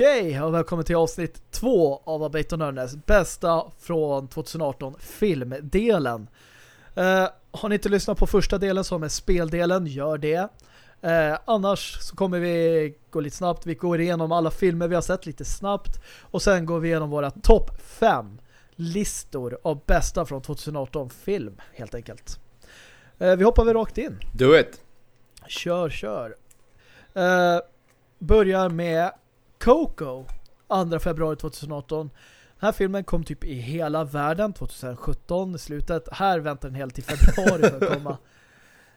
Okej, och välkommen till avsnitt två av Abate Nörnes bästa från 2018 filmdelen. Uh, har ni inte lyssnat på första delen som är speldelen, gör det. Uh, annars så kommer vi gå lite snabbt. Vi går igenom alla filmer vi har sett lite snabbt. Och sen går vi igenom våra topp fem listor av bästa från 2018 film, helt enkelt. Uh, vi hoppar väl rakt in. Do it! Kör, kör. börjar med Coco 2 februari 2018. Den här filmen kom typ i hela världen 2017 i slutet. Här väntar den helt till februari för att komma.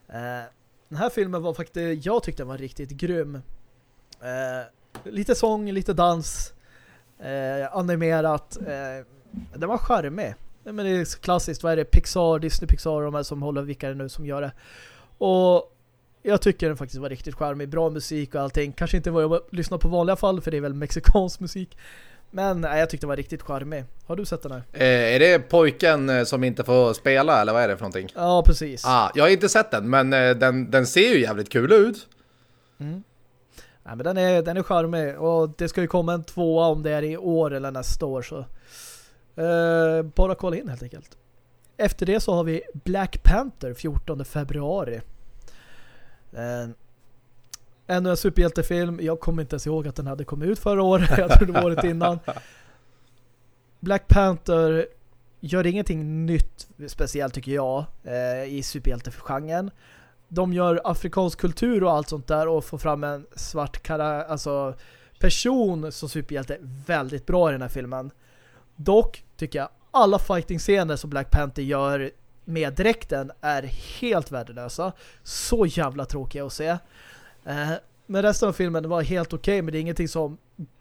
Eh, den här filmen var faktiskt, jag tyckte den var riktigt grym. Eh, lite sång, lite dans, eh, animerat. Eh, den var charmig. Men det är klassiskt, vad är det? Pixar, Disney Pixar, de här som håller vilka det nu som gör det. Och jag tycker den faktiskt var riktigt charmig. Bra musik och allting. Kanske inte vad jag lyssnar på vanliga fall för det är väl mexikansk musik. Men nej, jag tyckte den var riktigt charmig. Har du sett den här? Eh, är det pojken eh, som inte får spela eller vad är det för någonting? Ja, precis. Ah, jag har inte sett den men eh, den, den ser ju jävligt kul ut. Mm. Nej, men den är, den är charmig och det ska ju komma en tvåa om det är i år eller nästa år så eh, bara kolla in helt enkelt. Efter det så har vi Black Panther 14 februari. Eh, ännu en superhjältefilm. Jag kommer inte ens ihåg att den hade kommit ut förra året. Jag tror det var året innan. Black Panther gör ingenting nytt speciellt tycker jag eh, i superhjältegenren. De gör afrikansk kultur och allt sånt där och får fram en svart alltså person som superhjälte väldigt bra i den här filmen. Dock tycker jag alla fighting-scener som Black Panther gör med dräkten är helt värdelösa. Så jävla tråkiga att se. Eh, men resten av filmen var helt okej okay, men det är ingenting som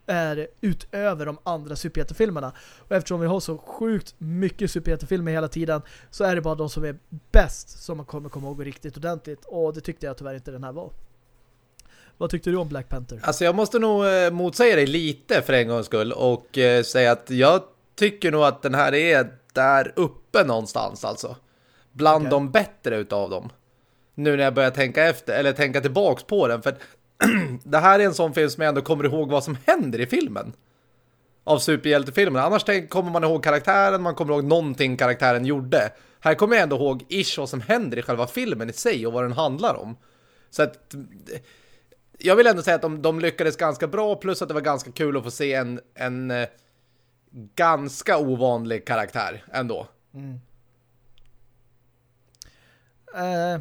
är utöver de andra superhjältefilmerna. Och eftersom vi har så sjukt mycket superhjältefilmer hela tiden så är det bara de som är bäst som man kommer komma ihåg riktigt ordentligt. Och det tyckte jag tyvärr inte den här var. Vad tyckte du om Black Panther? Alltså jag måste nog eh, motsäga dig lite för en gångs skull och eh, säga att jag tycker nog att den här är där uppe någonstans alltså bland okay. de bättre utav dem. Nu när jag börjar tänka efter, eller tänka tillbaks på den. För det här är en sån film som jag ändå kommer ihåg vad som händer i filmen. Av superhjältefilmen. Annars kommer man ihåg karaktären, man kommer ihåg någonting karaktären gjorde. Här kommer jag ändå ihåg ish vad som händer i själva filmen i sig och vad den handlar om. Så att jag vill ändå säga att de, de lyckades ganska bra plus att det var ganska kul att få se en, en eh, ganska ovanlig karaktär ändå. Mm. Uh,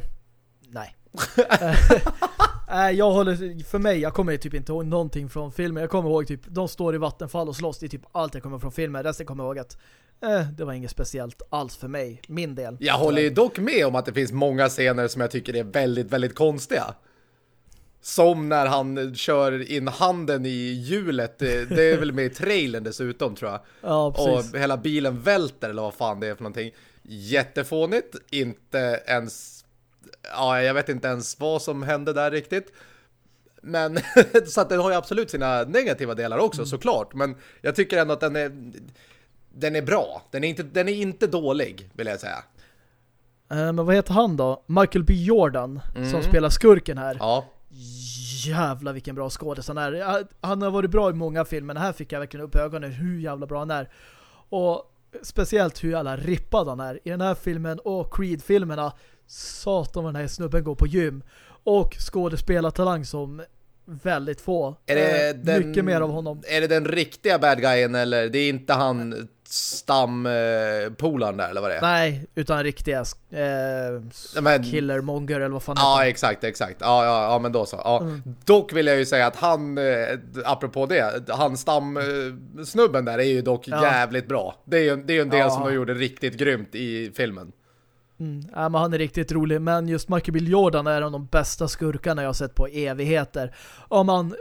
nej. uh, jag håller, för mig, jag kommer typ inte ihåg någonting från filmen. Jag kommer ihåg typ, de står i vattenfall och slåss. Det är typ allt jag kommer från filmen. Resten kommer jag ihåg att uh, det var inget speciellt alls för mig. Min del. Jag håller ju dock med om att det finns många scener som jag tycker är väldigt, väldigt konstiga. Som när han kör in handen i hjulet. Det, det är väl med i trailern dessutom tror jag. Ja, precis. Och hela bilen välter eller vad fan det är för någonting jättefånigt, inte ens ja, jag vet inte ens vad som hände där riktigt. Men så att den har ju absolut sina negativa delar också mm. såklart, men jag tycker ändå att den är den är bra. Den är inte den är inte dålig, vill jag säga. Uh, men vad heter han då? Michael B. Jordan mm. som spelar skurken här. Ja. Jävla vilken bra skådis han är. Han har varit bra i många filmer, här fick jag verkligen upp ögonen hur jävla bra han är. Och speciellt hur alla rippad han är. I den här filmen och Creed-filmerna satan vad den här snubben går på gym. Och skådespelartalang som väldigt få. Är det eh, den, mycket mer av honom. Är det den riktiga bad guyen eller det är inte han stampolaren där eller vad det är? Nej, utan riktiga eh, men, killermonger eller vad fan Ja, heter. exakt, exakt. Ja, ja, ja, men då så. Ja. Mm. Dock vill jag ju säga att han, eh, apropå det, han stamsnubben där är ju dock ja. jävligt bra. Det är ju det är en del ja. som de gjorde riktigt grymt i filmen. Mm. Ja, men han är riktigt rolig. Men just Michael Bill Jordan är en av de bästa skurkarna jag har sett på evigheter. Om man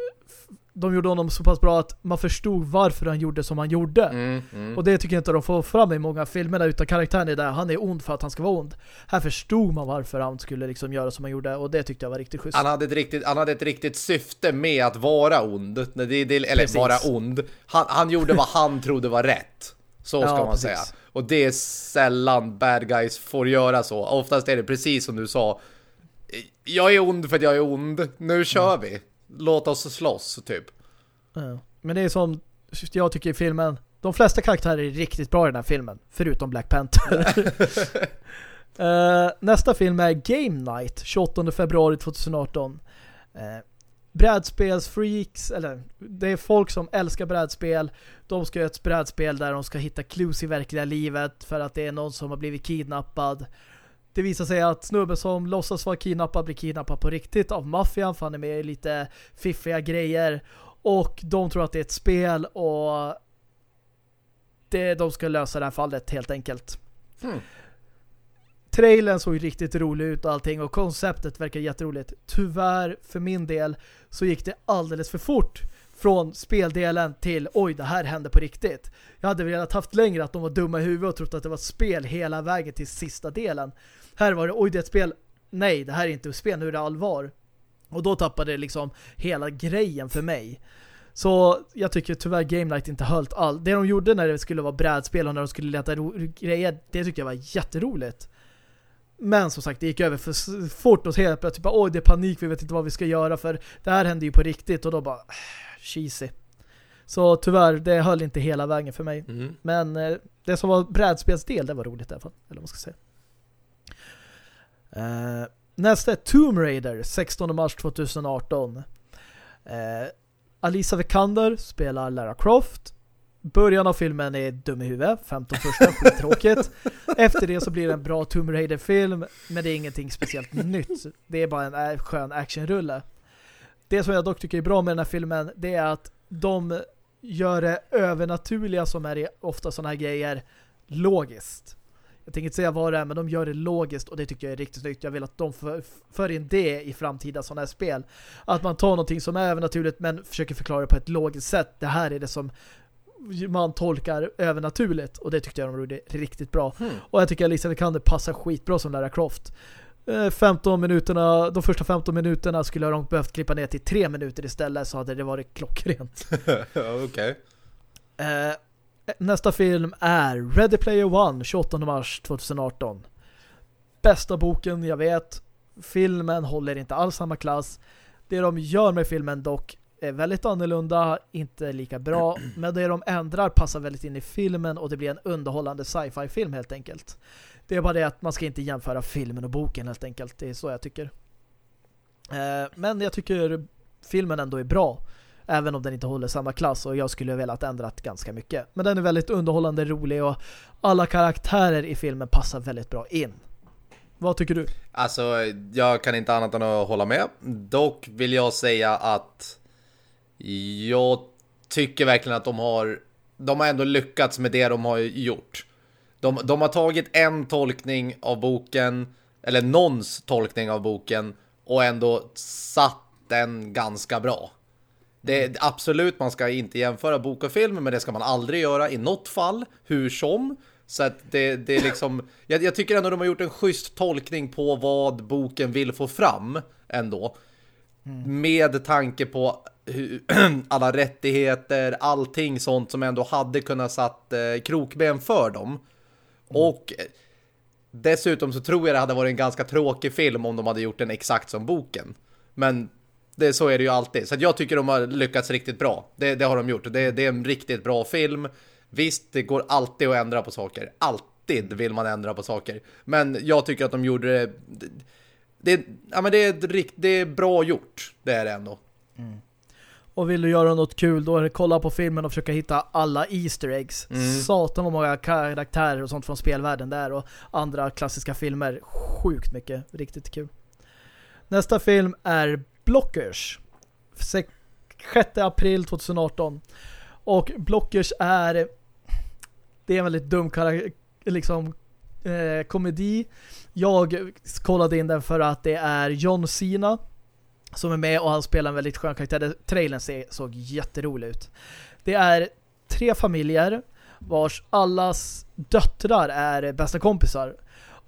de gjorde honom så pass bra att man förstod varför han gjorde som han gjorde. Mm, mm. Och det tycker jag inte de får fram i många filmer utan karaktären är där. Han är ond för att han ska vara ond. Här förstod man varför han skulle liksom göra som han gjorde och det tyckte jag var riktigt schysst. Han hade ett riktigt, han hade ett riktigt syfte med att vara ond. Det, det, eller precis. vara ond. Han, han gjorde vad han trodde var rätt. Så ska ja, man precis. säga. Och det är sällan bad guys får göra så. Oftast är det precis som du sa. Jag är ond för att jag är ond. Nu kör mm. vi låt oss slåss typ. Ja. Men det är som jag tycker i filmen, de flesta karaktärer är riktigt bra i den här filmen, förutom Black Panther. uh, nästa film är Game Night, 28 februari 2018. Uh, brädspelsfreaks, eller det är folk som älskar brädspel. De ska göra ett brädspel där de ska hitta clues i verkliga livet för att det är någon som har blivit kidnappad. Det visar sig att snubben som låtsas vara kidnappad blir kidnappad på riktigt av maffian för han är med i lite fiffiga grejer. Och de tror att det är ett spel och det, de ska lösa det här fallet helt enkelt. Hmm. Trailern såg riktigt rolig ut och allting och konceptet verkar jätteroligt. Tyvärr för min del så gick det alldeles för fort från speldelen till oj, det här hände på riktigt. Jag hade velat haft längre att de var dumma i huvudet och trott att det var ett spel hela vägen till sista delen. Här var det, oj, det är ett spel. Nej, det här är inte ett spel, nu är det allvar. Och då tappade det liksom hela grejen för mig. Så jag tycker tyvärr Game Night inte höllt allt. Det de gjorde när det skulle vara brädspel och när de skulle leta grejer, det tyckte jag var jätteroligt. Men som sagt, det gick över för fort och helt plötsligt bara, oj det är panik, vi vet inte vad vi ska göra för det här hände ju på riktigt och då bara, cheesy. Så tyvärr, det höll inte hela vägen för mig. Mm. Men eh, det som var brädspelsdel, det var roligt i alla fall. Eller vad man ska säga. Uh, nästa är Tomb Raider, 16 mars 2018. Uh, Alisa Vikander spelar Lara Croft. Början av filmen är dum i huvudet, 15 första, skittråkigt. Efter det så blir det en bra Tomb Raider-film, men det är ingenting speciellt nytt. Det är bara en skön actionrulle. Det som jag dock tycker är bra med den här filmen, det är att de gör det övernaturliga som är ofta sådana här grejer logiskt. Jag tänker inte säga vad det är, men de gör det logiskt och det tycker jag är riktigt snyggt. Jag vill att de för, för in det i framtida sådana här spel. Att man tar någonting som är övernaturligt men försöker förklara det på ett logiskt sätt. Det här är det som man tolkar övernaturligt och det tyckte jag de gjorde riktigt bra. Mm. Och jag tycker att Lisa Vikander passar skitbra som Lara Croft. 15 eh, minuterna, de första 15 minuterna skulle de behövt klippa ner till 3 minuter istället så hade det varit klockrent. Okej. Okay. Nästa film är Ready Player One 28 mars 2018. Bästa boken jag vet. Filmen håller inte alls samma klass. Det de gör med filmen dock är väldigt annorlunda, inte lika bra, men det de ändrar passar väldigt in i filmen och det blir en underhållande sci-fi film helt enkelt. Det är bara det att man ska inte jämföra filmen och boken helt enkelt. Det är så jag tycker. Eh, men jag tycker filmen ändå är bra. Även om den inte håller samma klass och jag skulle velat ändrat ganska mycket. Men den är väldigt underhållande, rolig och alla karaktärer i filmen passar väldigt bra in. Vad tycker du? Alltså, jag kan inte annat än att hålla med. Dock vill jag säga att jag tycker verkligen att de har de har ändå lyckats med det de har gjort. De, de har tagit en tolkning av boken, eller någons tolkning av boken, och ändå satt den ganska bra. Det är absolut, man ska inte jämföra bok och film, men det ska man aldrig göra i något fall, hur som. Så att det, det är liksom, jag, jag tycker ändå de har gjort en schysst tolkning på vad boken vill få fram ändå. Mm. Med tanke på hur, alla rättigheter, allting sånt som ändå hade kunnat satt eh, krokben för dem. Mm. Och eh, dessutom så tror jag det hade varit en ganska tråkig film om de hade gjort den exakt som boken. Men det, så är det ju alltid. Så jag tycker de har lyckats riktigt bra. Det, det har de gjort. Det, det, är en riktigt bra film. Visst, det går alltid att ändra på saker. Alltid vill man ändra på saker. Men jag tycker att de gjorde det... Det, ja, men det, är, det är bra gjort. Det är det ändå. Mm. Och vill du göra något kul då är det kolla på filmen och försöka hitta alla Easter eggs. Mm. Satan vad många karaktärer och sånt från spelvärlden där och andra klassiska filmer. Sjukt mycket. Riktigt kul. Nästa film är Blockers. 6 april 2018. Och Blockers är det är en väldigt dum liksom eh, komedi. Jag kollade in den för att det är John Cena som är med och han spelar en väldigt skön karaktär. Trailern såg jätterolig ut. Det är tre familjer vars allas döttrar är bästa kompisar.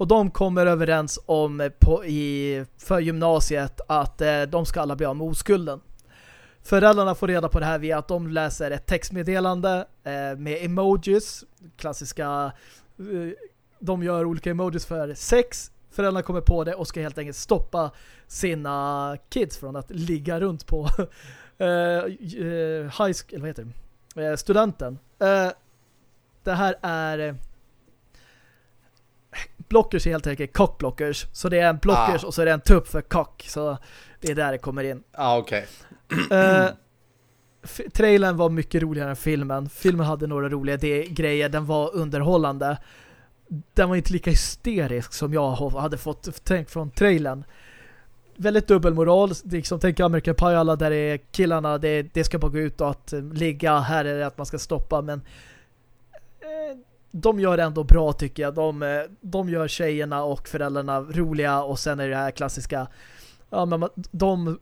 Och de kommer överens om eh, på, i, för gymnasiet att eh, de ska alla bli av med oskulden. Föräldrarna får reda på det här via att de läser ett textmeddelande eh, med emojis. Klassiska... Eh, de gör olika emojis för sex. Föräldrarna kommer på det och ska helt enkelt stoppa sina kids från att ligga runt på eh, eh, high school, vad heter det? Studenten. Det här är blockers är helt enkelt cockblockers. Så det är en blockers ah. och så är det en tupp för cock. Så det är där det kommer in. Ja, ah, okej. Okay. trailern var mycket roligare än filmen. Filmen hade några roliga grejer. Den var underhållande. Den var inte lika hysterisk som jag hade fått tänkt från trailern. Väldigt dubbelmoral. Liksom, tänk American Pie alla där är killarna. Det, det ska bara gå ut och att eh, ligga. Här är det att man ska stoppa. Men eh, de gör det ändå bra tycker jag. De, eh, de gör tjejerna och föräldrarna roliga. Och sen är det här klassiska ja, men de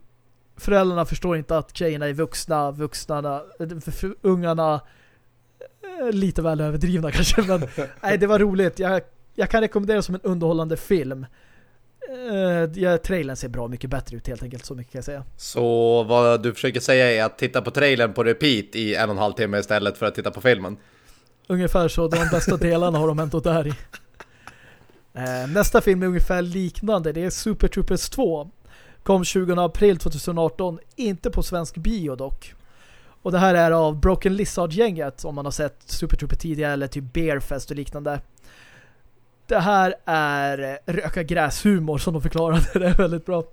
föräldrarna förstår inte att tjejerna är vuxna, vuxna, eh, ungarna eh, lite väl överdrivna kanske, men nej, det var roligt. Jag, jag kan rekommendera det som en underhållande film. Uh, ja, trailern ser bra mycket bättre ut helt enkelt, så mycket kan jag säga. Så vad du försöker säga är att titta på trailern på repeat i en och en halv timme istället för att titta på filmen? Ungefär så, de bästa delarna har de ändå där i. Eh, nästa film är ungefär liknande, det är Super Troopers 2. Kom 20 april 2018, inte på svensk bio dock. Och det här är av Broken Lizard-gänget om man har sett Super Trooper tidigare eller typ Bearfest och liknande. Det här är röka gräshumor som de förklarade. Det är väldigt bra.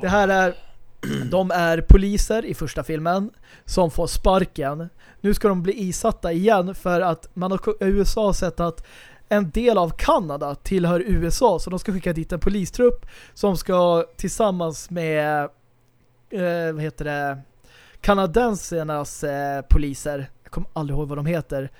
Det här är de är poliser i första filmen som får sparken. Nu ska de bli isatta igen för att man har i USA sett att en del av Kanada tillhör USA så de ska skicka dit en polistrupp som ska tillsammans med eh, vad heter det kanadensernas eh, poliser. Jag kommer aldrig ihåg vad de heter.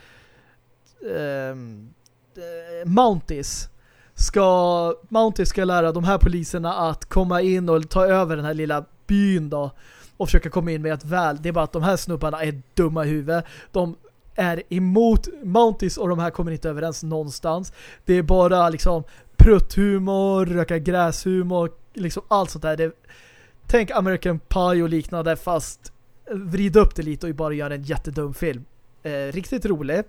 Ehm, eh, Mounties. Ska Mounties ska lära de här poliserna att komma in och ta över den här lilla byn då och försöka komma in med ett väl. Det är bara att de här snubbarna är dumma i huvudet. De är emot Mounties och de här kommer inte överens någonstans. Det är bara liksom prutthumor, röka gräshumor, liksom allt sånt där. Det, tänk American Pie och liknande fast vrida upp det lite och bara göra en jättedum film. Eh, riktigt rolig.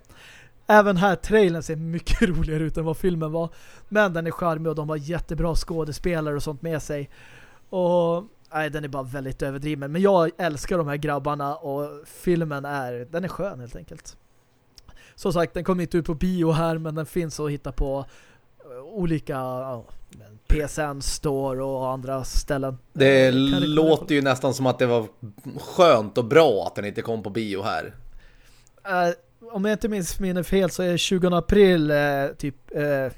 Även här, trailern ser mycket roligare ut än vad filmen var. Men den är charmig och de har jättebra skådespelare och sånt med sig. Och nej, den är bara väldigt överdriven. Men jag älskar de här grabbarna och filmen är, den är skön helt enkelt. Som sagt, den kommer inte ut på bio här men den finns att hitta på eh, olika ja, PSN Store och andra ställen. Det låter ju nästan som att det var skönt och bra att den inte kom på bio här. Uh, om jag inte minns minne fel så är 20 april uh, typ uh,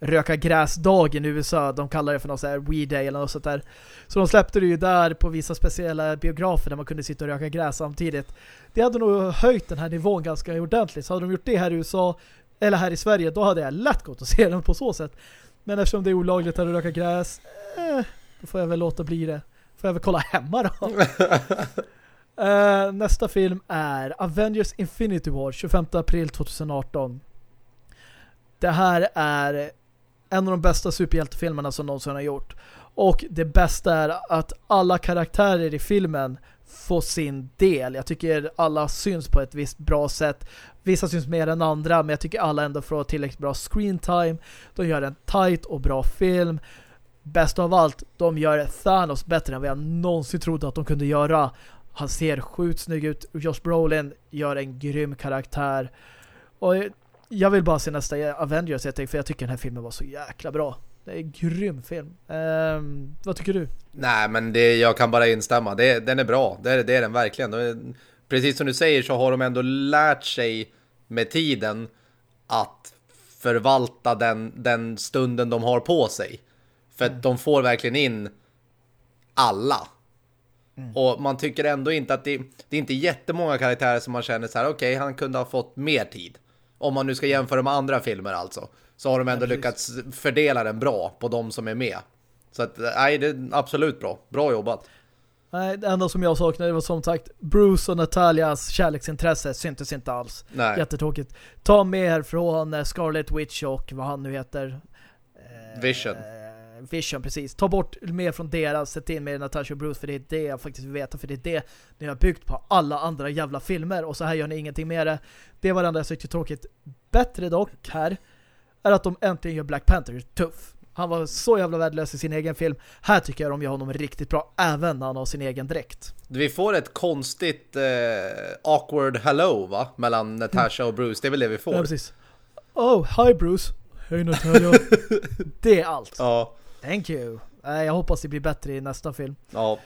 röka gräsdagen i USA. De kallar det för något så här Weed Day eller något sånt där. Så de släppte det ju där på vissa speciella biografer där man kunde sitta och röka gräs samtidigt. Det hade nog höjt den här nivån ganska ordentligt. Så hade de gjort det här i USA eller här i Sverige, då hade jag lätt gått och se den på så sätt. Men eftersom det är olagligt att röka gräs, eh, då får jag väl låta bli det. Får jag väl kolla hemma då. uh, nästa film är Avengers Infinity War 25 april 2018. Det här är en av de bästa superhjältefilmerna som någonsin har gjort. Och det bästa är att alla karaktärer i filmen får sin del. Jag tycker alla syns på ett visst bra sätt. Vissa syns mer än andra, men jag tycker alla ändå får tillräckligt bra screen time. De gör en tight och bra film. Bäst av allt, de gör Thanos bättre än vad jag någonsin trodde att de kunde göra. Han ser sjukt snygg ut. Josh Brolin gör en grym karaktär. Och jag vill bara se nästa Avengers för jag tycker den här filmen var så jäkla bra. Det är en grym film. Um, vad tycker du? Nej, men det, jag kan bara instämma. Det, den är bra. Det, det är den verkligen. Precis som du säger så har de ändå lärt sig med tiden att förvalta den, den stunden de har på sig. För mm. de får verkligen in alla. Mm. Och man tycker ändå inte att det, det är inte jättemånga karaktärer som man känner så här, okej, okay, han kunde ha fått mer tid. Om man nu ska jämföra med andra filmer alltså. Så har de ändå ja, lyckats fördela den bra på de som är med. Så att, nej, det är absolut bra. Bra jobbat. Nej, det enda som jag saknade var som sagt Bruce och Natalias kärleksintresse syntes inte alls. Nej. Jättetråkigt. Ta mer från Scarlet Witch och vad han nu heter. Eh, Vision. Vision, precis. Ta bort mer från deras, sätt in med Natasha och Bruce för det är det jag faktiskt vill veta, för det är det ni har byggt på alla andra jävla filmer och så här gör ni ingenting med det. Det var det enda jag tyckte tråkigt. Bättre dock här är att de äntligen gör Black Panther tuff. Han var så jävla värdelös i sin egen film. Här tycker jag de gör honom riktigt bra, även när han har sin egen dräkt. Vi får ett konstigt eh, awkward hello va? Mellan Natasha och Bruce, det är väl det vi får. Ja, precis. Oh, hi Bruce. Hej Natalia. det är allt. Ja. Thank you. Jag hoppas det blir bättre i nästa film. Ja.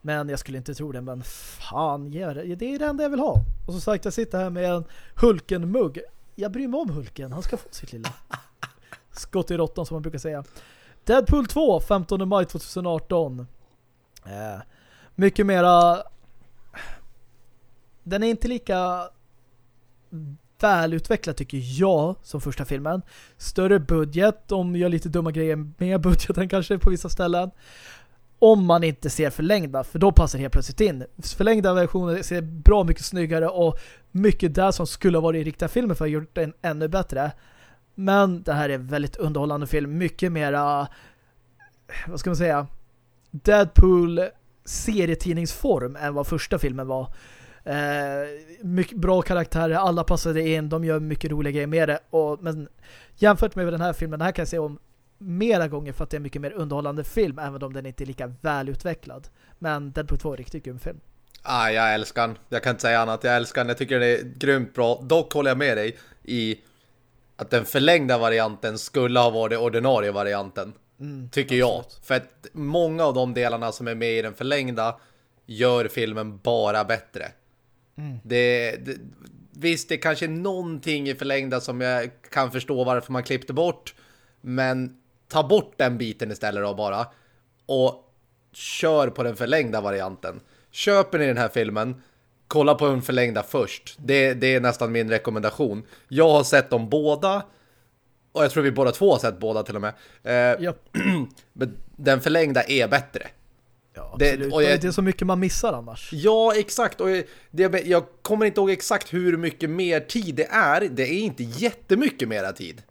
Men jag skulle inte tro det, men fan, det är det enda jag vill ha. Och som sagt, jag sitter här med en Hulken-mugg. Jag bryr mig om Hulken, han ska få sitt lilla skott i råttan som man brukar säga. Deadpool 2, 15 maj 2018. Eh, mycket mera... Den är inte lika välutvecklad tycker jag som första filmen. Större budget, de gör lite dumma grejer med budgeten kanske på vissa ställen om man inte ser förlängda, för då passar det helt plötsligt in. Förlängda versioner ser bra mycket snyggare och mycket där som skulle ha varit i riktiga filmer för att ha gjort den ännu bättre. Men det här är väldigt underhållande film, mycket mera vad ska man säga Deadpool serietidningsform än vad första filmen var. Eh, mycket bra karaktärer, alla passade in, de gör mycket roliga grejer med det. Och, men jämfört med den här filmen, den här kan jag se om mera gånger för att det är mycket mer underhållande film även om den inte är lika välutvecklad. Men Deadpool 2 är en riktigt grym film. Ah, jag älskar den. Jag kan inte säga annat. Jag älskar den. Jag tycker den är grymt bra. Dock håller jag med dig i att den förlängda varianten skulle ha varit ordinarie varianten. Mm, tycker absolut. jag. För att många av de delarna som är med i den förlängda gör filmen bara bättre. Mm. Det, det, visst, det är kanske någonting i förlängda som jag kan förstå varför man klippte bort. Men ta bort den biten istället då bara. Och kör på den förlängda varianten. Köper ni den här filmen, kolla på den förlängda först. Det, det är nästan min rekommendation. Jag har sett dem båda. Och jag tror vi båda två har sett båda till och med. Eh, ja. men den förlängda är bättre. Ja, det, och jag, det är så mycket man missar annars. Ja, exakt. Och det, jag kommer inte ihåg exakt hur mycket mer tid det är. Det är inte jättemycket mera tid.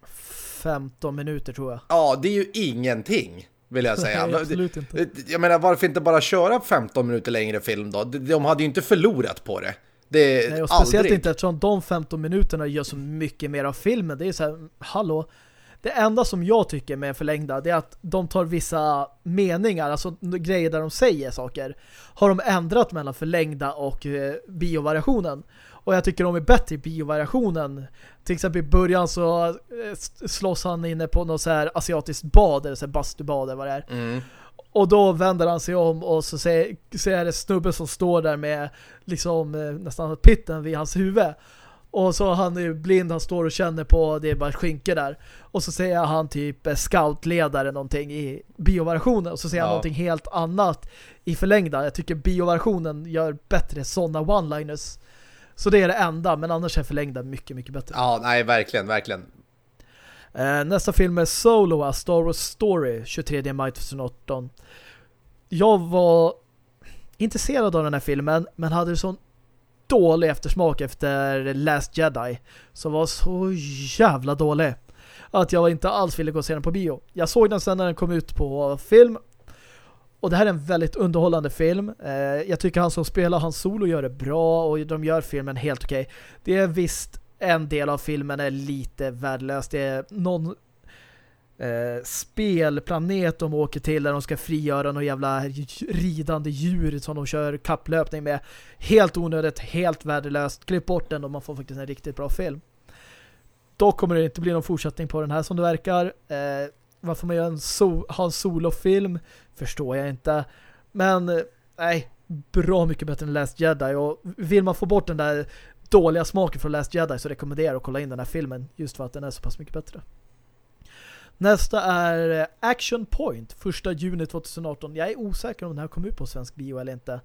15 minuter tror jag. Ja, det är ju ingenting vill jag säga. Nej, absolut inte. Jag menar, varför inte bara köra 15 minuter längre film då? De hade ju inte förlorat på det. Det Nej, och speciellt aldrig. inte eftersom de 15 minuterna gör så mycket mer av filmen. Det är så här, hallå. Det enda som jag tycker med förlängda det är att de tar vissa meningar, alltså grejer där de säger saker, har de ändrat mellan förlängda och eh, biovariationen. Och jag tycker de är bättre i biovariationen. Till exempel i början så eh, slåss han inne på något så här asiatiskt bad eller så här bastubad eller vad det är. Mm. Och då vänder han sig om och så ser, ser det snubben som står där med liksom eh, nästan pitten vid hans huvud. Och så han är blind, han står och känner på det är bara skynke där. Och så säger han typ eh, scoutledare någonting i biovariationen och så säger ja. han någonting helt annat i förlängda. Jag tycker biovariationen gör bättre sådana one-liners så det är det enda, men annars är förlängda mycket, mycket bättre. Ja, nej, verkligen, verkligen. Eh, nästa film är Solo, A Star Wars Story, 23 maj 2018. Jag var intresserad av den här filmen, men hade sån dålig eftersmak efter Last Jedi. Som var så jävla dålig. Att jag inte alls ville gå och se den på bio. Jag såg den sen när den kom ut på film och det här är en väldigt underhållande film. Eh, jag tycker han som spelar hans solo gör det bra och de gör filmen helt okej. Okay. Det är visst en del av filmen är lite värdelös. Det är någon eh, spelplanet de åker till där de ska frigöra några jävla ridande djur som de kör kapplöpning med. Helt onödigt, helt värdelöst. Klipp bort den och man får faktiskt en riktigt bra film. Då kommer det inte bli någon fortsättning på den här som det verkar. Eh, varför man gör en so har en solofilm förstår jag inte. Men eh, nej, bra mycket bättre än Last Jedi och vill man få bort den där dåliga smaken från Last Jedi så rekommenderar jag att kolla in den här filmen just för att den är så pass mycket bättre. Nästa är eh, Action Point, första juni 2018. Jag är osäker om den här kommer ut på svensk bio eller inte.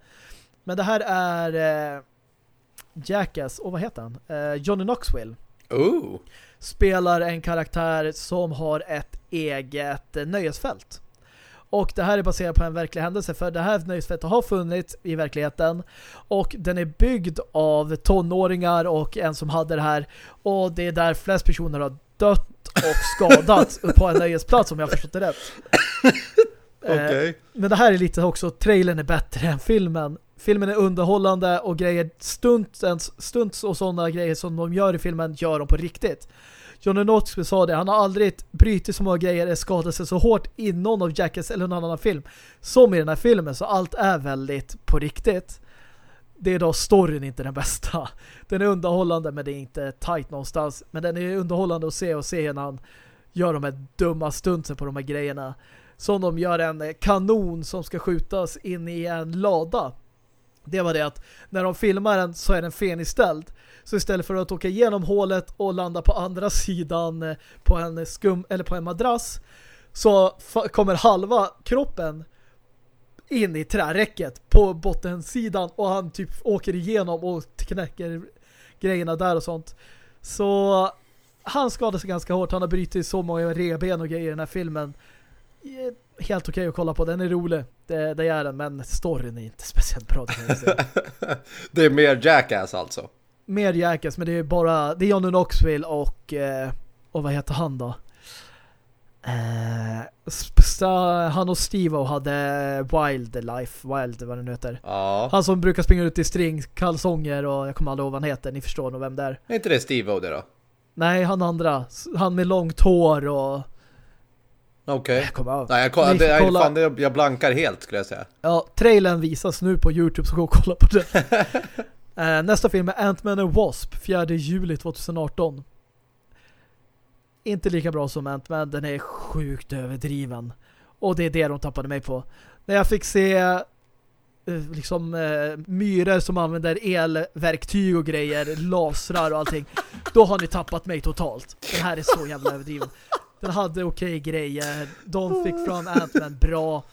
Men det här är eh, Jackass, och vad heter han? Eh, Johnny Knoxville. Oh. Spelar en karaktär som har ett eget eh, nöjesfält. Och det här är baserat på en verklig händelse för det här nöjesfältet har funnits i verkligheten och den är byggd av tonåringar och en som hade det här och det är där flest personer har dött och skadats på en nöjesplats om jag har förstått det rätt. okay. Eh, men det här är lite också, trailern är bättre än filmen. Filmen är underhållande och grejer stunts, stunts och sådana grejer som de gör i filmen gör de på riktigt. Johnny Knoxville sa det, han har aldrig brytit så många grejer eller skadat sig så hårt i någon av Jackass eller någon annan film som i den här filmen, så allt är väldigt på riktigt. Det är då storyn inte den bästa. Den är underhållande men det är inte tight någonstans. Men den är underhållande att se och se när han gör de här dumma stunsen på de här grejerna. Som de gör en kanon som ska skjutas in i en lada. Det var det att när de filmar den så är den feniställd. Så istället för att åka igenom hålet och landa på andra sidan eh, på en skum eller på en madrass så kommer halva kroppen in i träräcket på bottensidan och han typ åker igenom och knäcker grejerna där och sånt. Så han skadade sig ganska hårt. Han har brutit så många reben och grejer i den här filmen. Helt okej okay att kolla på. Den är rolig. Det, det är den, men storyn är inte speciellt bra. Det, det är mer Jackass alltså? Mer Jackass, men det är bara det är Johnny Knoxville och eh, och vad heter han då? Eh, han och Steve hade Wildlife, Wild vad det nu heter. Ja. Han som brukar springa ut i string, kalsonger och jag kommer aldrig ihåg vad han heter. Ni förstår nog vem det är. Är inte det Steve det då? Nej, han andra. Han med långt hår och... Okej. Okay. Nej, jag, kolla, det, fan, det, jag blankar helt skulle jag säga. Ja, trailern visas nu på Youtube så gå och kolla på det. uh, nästa film är Ant-Man and Wasp, 4 juli 2018 inte lika bra som Ant-Man. Den är sjukt överdriven. Och det är det de tappade mig på. När jag fick se eh, liksom eh, myror som använder elverktyg och grejer, lasrar och allting. Då har ni tappat mig totalt. Den här är så jävla överdriven. Den hade okej okay grejer. De fick fram Ant-Man bra.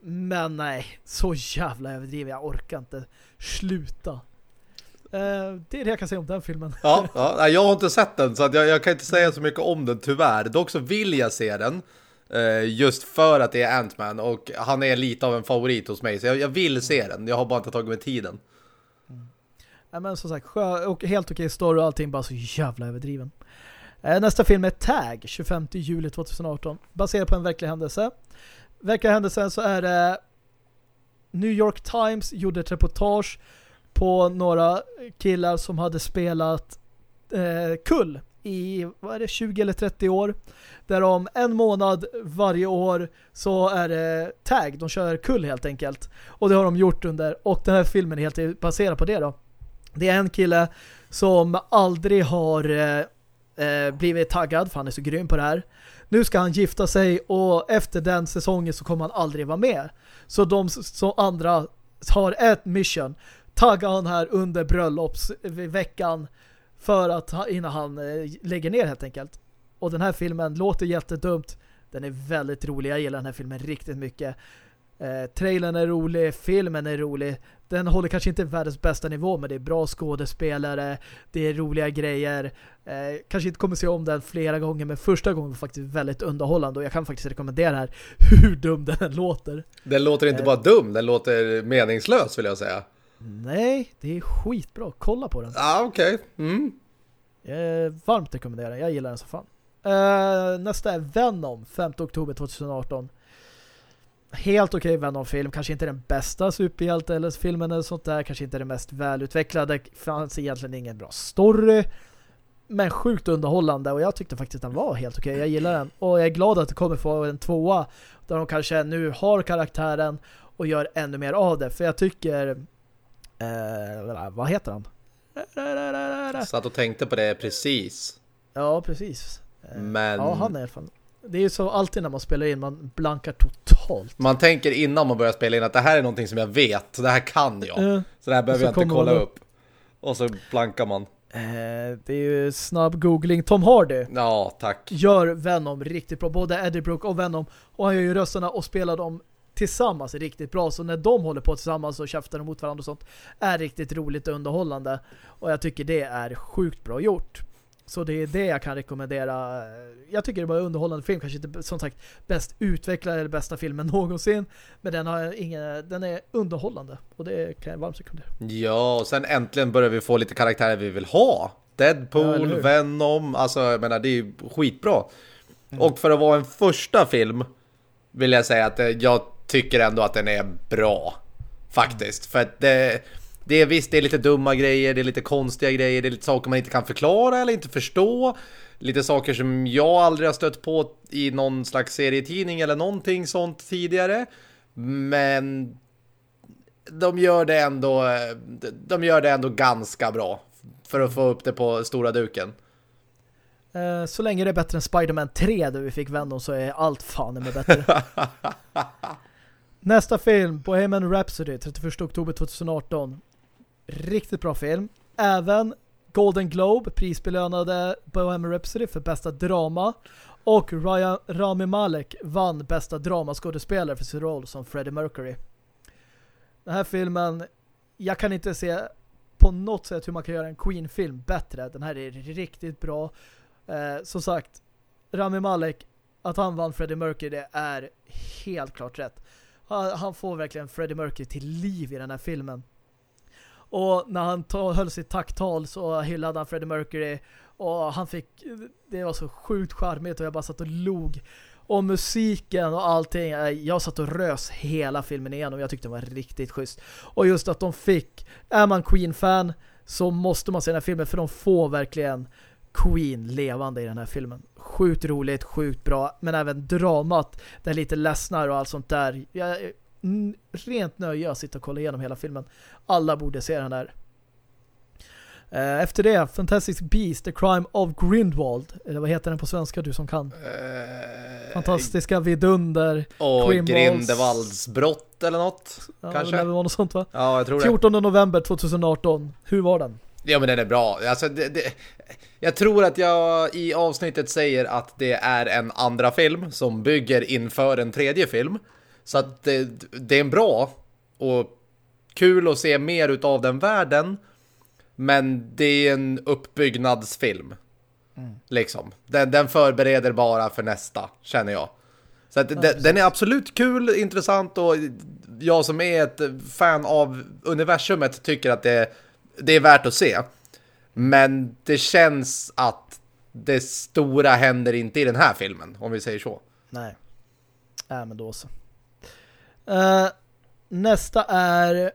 Men nej, så jävla överdriven. Jag orkar inte sluta. Eh, det är det jag kan säga om den filmen. Ja, ja jag har inte sett den så jag, jag, kan inte säga så mycket om den tyvärr. Dock så vill jag se den. Uh, just för att det är Ant-Man och han är lite av en favorit hos mig. Så jag, jag, vill se den. Jag har bara inte tagit med tiden. Mm. Ja, men som sagt, och helt okej story och allting bara så jävla överdriven. Uh, nästa film är Tag, 25 juli 2018. Baserad på en verklig händelse. Verkliga händelsen så är det New York Times gjorde ett reportage på några killar som hade spelat eh, kull i vad är det, 20 eller 30 år. Där om en månad varje år så är det tag. De kör kull helt enkelt. Och det har de gjort under. Och den här filmen är helt baserad på det då. Det är en kille som aldrig har eh, eh, blivit taggad för han är så grym på det här. Nu ska han gifta sig och efter den säsongen så kommer han aldrig vara med. Så de som andra har ett mission tagga han här under bröllopsveckan för att innan han eh, lägger ner helt enkelt. Och den här filmen låter jättedumt. Den är väldigt rolig. Jag gillar den här filmen riktigt mycket. Eh, trailern är rolig, filmen är rolig. Den håller kanske inte världens bästa nivå men det är bra skådespelare, det är roliga grejer. Eh, kanske inte kommer se om den flera gånger men första gången var faktiskt väldigt underhållande och jag kan faktiskt rekommendera här hur dum den låter. Den låter inte eh, bara dum, den låter meningslös vill jag säga. Nej, det är skitbra. Kolla på den. Ja, ah, okej. Okay. Mm. Jag varmt rekommenderar. Jag gillar den så fan. Uh, nästa är Venom, 5 oktober 2018. Helt okej okay Venom-film. Kanske inte den bästa superhjälte eller filmen eller sånt där. Kanske inte den mest välutvecklade. Fanns egentligen ingen bra story. Men sjukt underhållande och jag tyckte faktiskt den var helt okej. Okay. Jag gillar den. Och jag är glad att det kommer få en tvåa där de kanske nu har karaktären och gör ännu mer av det. För jag tycker Eh, vad heter han? Satt och tänkte på det precis. Ja, precis. Eh, Men... Ja, han är i alla fall. Det är ju så alltid när man spelar in, man blankar totalt. Man tänker innan man börjar spela in att det här är någonting som jag vet, det här kan jag. Mm. Så det här behöver jag inte kolla upp. Och så blankar man. Eh, det är ju snabb googling. Tom Hardy. Ja, tack. Gör Venom riktigt bra. Både Eddie Brooke och Venom. Och han gör ju rösterna och spelar dem tillsammans är riktigt bra. Så när de håller på tillsammans och käftar mot varandra och sånt är riktigt roligt och underhållande. Och jag tycker det är sjukt bra gjort. Så det är det jag kan rekommendera. Jag tycker det var en underhållande film. Kanske inte som sagt bäst utvecklad eller bästa filmen någonsin. Men den, har ingen, den är underhållande. Och det kan jag varmt rekommendera. Ja, och sen äntligen börjar vi få lite karaktärer vi vill ha. Deadpool, ja, Venom. Alltså jag menar det är skitbra. Mm. Och för att vara en första film vill jag säga att jag tycker ändå att den är bra. Faktiskt. För att det, det är visst, det är lite dumma grejer, det är lite konstiga grejer, det är lite saker man inte kan förklara eller inte förstå. lite saker som jag aldrig har stött på i någon slags serietidning eller någonting sånt tidigare. Men de gör det ändå de gör det ändå ganska bra för att få upp det på stora duken. Eh, så länge det är bättre än Spider-Man 3 där vi fick Venom så är allt fan med bättre. Nästa film, Bohemian Rhapsody, 31 oktober 2018. Riktigt bra film. Även Golden Globe prisbelönade Bohemian Rhapsody för bästa drama. Och Ryan, Rami Malek vann bästa dramaskådespelare för sin roll som Freddie Mercury. Den här filmen, jag kan inte se på något sätt hur man kan göra en Queen-film bättre. Den här är riktigt bra. Eh, som sagt, Rami Malek, att han vann Freddie Mercury, det är helt klart rätt. Han, får verkligen Freddie Mercury till liv i den här filmen. Och när han höll sitt tacktal så hyllade han Freddie Mercury och han fick, det var så sjukt charmigt och jag bara satt och log. Och musiken och allting, eh, jag satt och rös hela filmen igenom. Jag tyckte det var riktigt schysst. Och just att de fick, är man Queen-fan så måste man se den här filmen för de får verkligen Queen levande i den här filmen. Sjukt roligt, sjukt bra, men även dramat, det är lite ledsnar och allt sånt där. Jag, rent nöje att sitta och kolla igenom hela filmen. Alla borde se den här. Eh, efter det, Fantastic Beast, The Crime of Grindwald. Eller vad heter den på svenska, du som kan? Uh, Fantastiska vidunder. Och Grindelwalds brott eller något, ja, kanske? Det var något sånt va? Ja, jag tror 14 november 2018. Hur var den? Ja, men den är bra. Alltså, det, det, jag tror att jag i avsnittet säger att det är en andra film som bygger inför en tredje film. Så att det, det är en bra och kul att se mer utav den världen. Men det är en uppbyggnadsfilm. Mm. Liksom. Den, den förbereder bara för nästa, känner jag. Så att ja, den, den är absolut kul, intressant och jag som är ett fan av universumet tycker att det, det är värt att se. Men det känns att det stora händer inte i den här filmen, om vi säger så. Nej. Äh, men då så. Uh, nästa är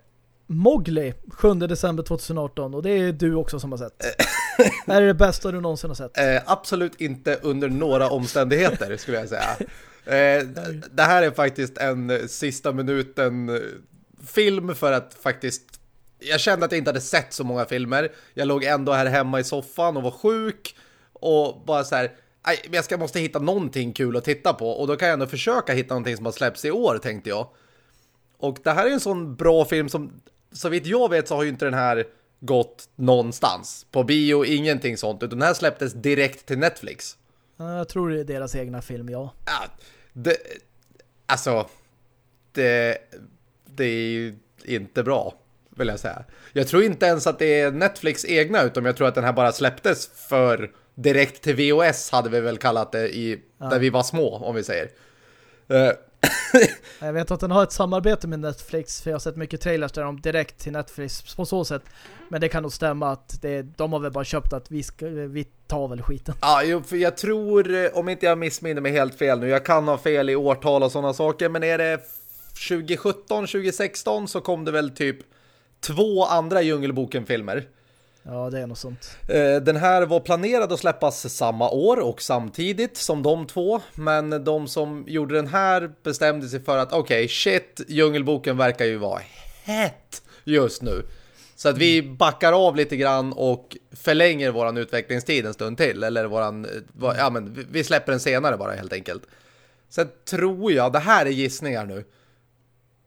Mowgli, 7 december 2018 och det är du också som har sett. är det det bästa du någonsin har sett? Uh, absolut inte under några omständigheter skulle jag säga. Uh, det här är faktiskt en sista minuten film för att faktiskt jag kände att jag inte hade sett så många filmer. Jag låg ändå här hemma i soffan och var sjuk och bara så här jag ska, måste hitta någonting kul att titta på och då kan jag ändå försöka hitta någonting som har släppts i år tänkte jag. Och det här är en sån bra film som så vitt jag vet så har ju inte den här gått någonstans. På bio, ingenting sånt. Utan den här släpptes direkt till Netflix. Jag tror det är deras egna film, ja. ja det, alltså, det, det är ju inte bra, vill jag säga. Jag tror inte ens att det är Netflix egna, utan jag tror att den här bara släpptes för direkt till VOS hade vi väl kallat det i, ja. där vi var små, om vi säger. Uh. jag vet att den har ett samarbete med Netflix för jag har sett mycket trailers där de direkt till Netflix på så sätt. Men det kan nog stämma att det, de har väl bara köpt att vi, ska, vi tar väl skiten. Ja, för jag tror, eh, om inte jag missminner mig helt fel nu, jag kan ha fel i årtal och sådana saker, men är det 2017, 2016 så kom det väl typ två andra Djungelboken-filmer. Ja, det är något sånt. Eh, den här var planerad att släppas samma år och samtidigt som de två. Men de som gjorde den här bestämde sig för att okej, okay, shit, Djungelboken verkar ju vara hett just nu. Så att vi backar av lite grann och förlänger våran utvecklingstid en stund till. Eller våran, ja men vi släpper den senare bara helt enkelt. Sen tror jag, det här är gissningar nu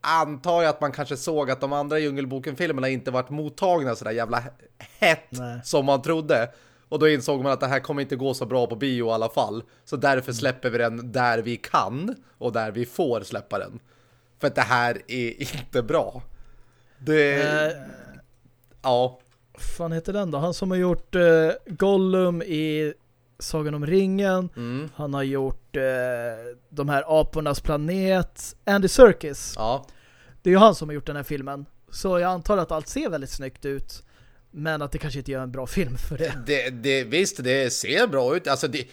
antar jag att man kanske såg att de andra Djungelboken-filmerna inte varit mottagna sådär jävla hett Nej. som man trodde. Och då insåg man att det här kommer inte gå så bra på bio i alla fall. Så därför släpper vi den där vi kan och där vi får släppa den. För att det här är inte bra. Det... Äh, ja. fan heter den då? Han som har gjort uh, Gollum i Sagan om ringen. Mm. Han har gjort eh, de här apornas planet. Andy Serkis. Ja. Det är ju han som har gjort den här filmen. Så jag antar att allt ser väldigt snyggt ut. Men att det kanske inte gör en bra film för det. det, det visst, det ser bra ut. Alltså det,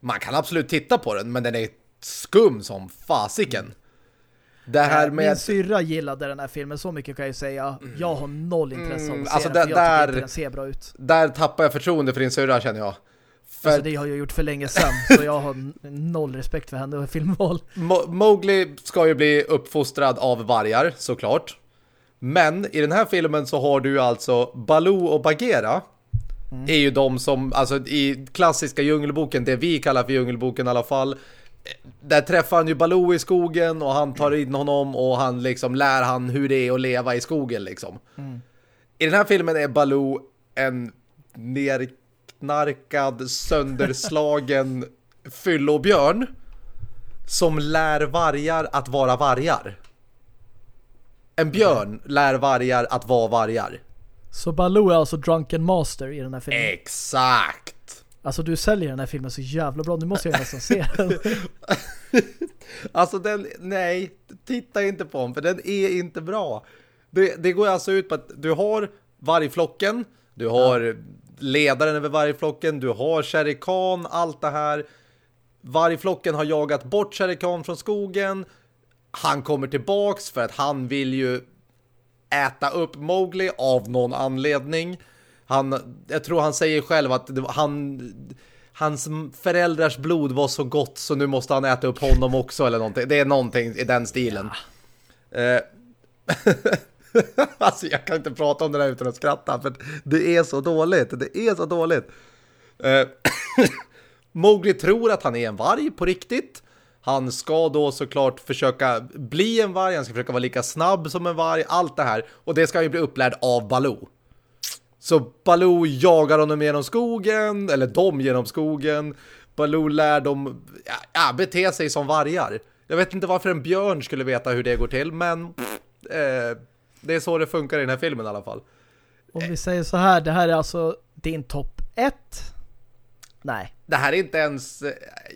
man kan absolut titta på den, men den är skum som fasiken. Det här med... Min syrra gillade den här filmen, så mycket kan jag säga. Jag har noll intresse av att mm, se alltså den, där, jag den ser bra ut. Där tappar jag förtroende för din syrra, känner jag. För... Alltså det har jag gjort för länge sedan så jag har noll respekt för henne och filmval. Mo Mowgli ska ju bli uppfostrad av vargar, såklart. Men i den här filmen så har du alltså Baloo och Bagheera mm. är ju de som, alltså i klassiska djungelboken, det vi kallar för djungelboken i alla fall, där träffar han ju Baloo i skogen och han tar in honom och han liksom lär han hur det är att leva i skogen liksom. Mm. I den här filmen är Baloo en nerknarkad, sönderslagen fyllobjörn som lär vargar att vara vargar. En björn lär vargar att vara vargar. Så Baloo är alltså Drunken Master i den här filmen? Exakt! Alltså du säljer den här filmen så jävla bra. Nu måste jag nästan se den. alltså den, nej, titta inte på den för den är inte bra. Det, det går alltså ut på att du har vargflocken, du har ja. Ledaren över vargflocken, du har Shere Khan, allt det här. Vargflocken har jagat bort Shere Khan från skogen. Han kommer tillbaks för att han vill ju äta upp Mowgli av någon anledning. Han, jag tror han säger själv att han, hans föräldrars blod var så gott så nu måste han äta upp honom också eller någonting. Det är någonting i den stilen. Ja. Alltså jag kan inte prata om det där utan att skratta för det är så dåligt. Det är så dåligt. Eh, Mowgli tror att han är en varg på riktigt. Han ska då såklart försöka bli en varg, han ska försöka vara lika snabb som en varg, allt det här. Och det ska ju bli upplärd av Baloo. Så Baloo jagar honom genom skogen, eller dem genom skogen. Baloo lär dem ja, bete sig som vargar. Jag vet inte varför en björn skulle veta hur det går till, men eh, det är så det funkar i den här filmen i alla fall. Om vi säger så här, det här är alltså din topp 1? Nej. Det här är inte ens...